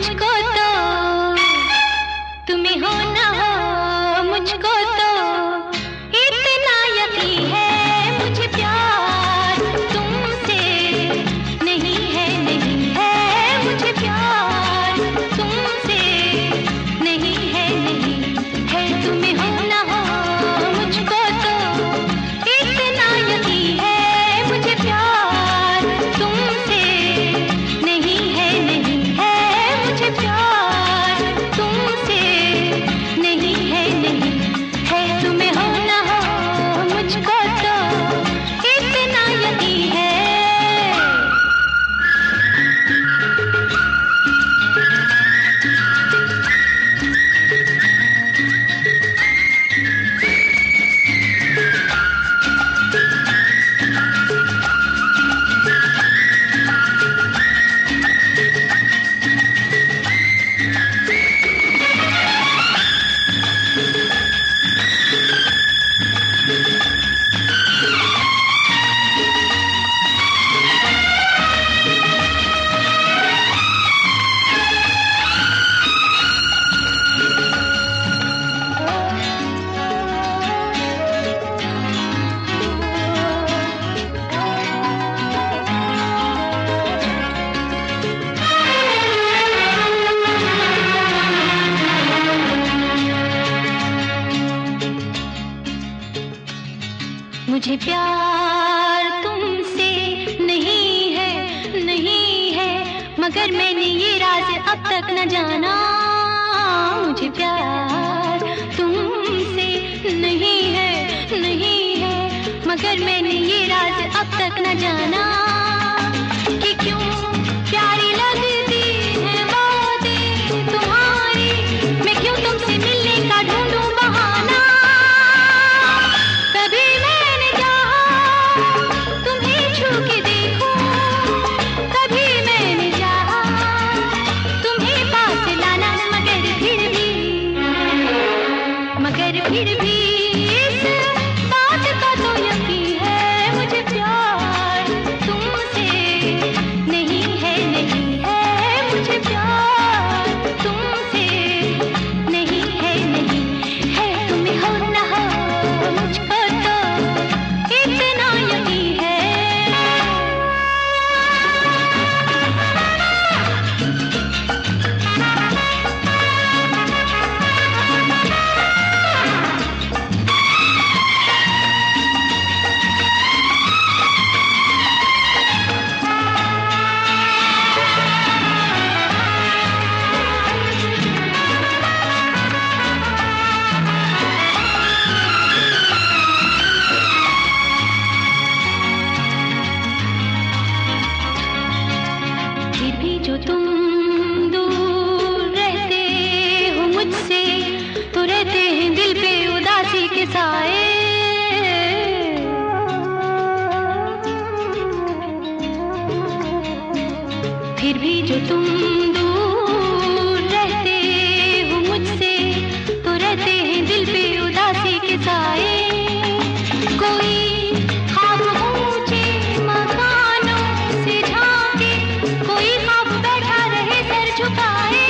मुझको तो तुम्हें हो ना हो मुझको मुझे प्यार तुमसे नहीं है नहीं है, मगर मैंने ये राज अब तक न जाना। मुझे प्यार फिर भी जो तुम दूर रहते हो मुझसे तो रहते हैं दिल पे उदासी के साए। कोई खाब ऊँचे मकानों से झांके, कोई खाब बैठा रहे सर झुकाए।